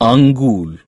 Angul.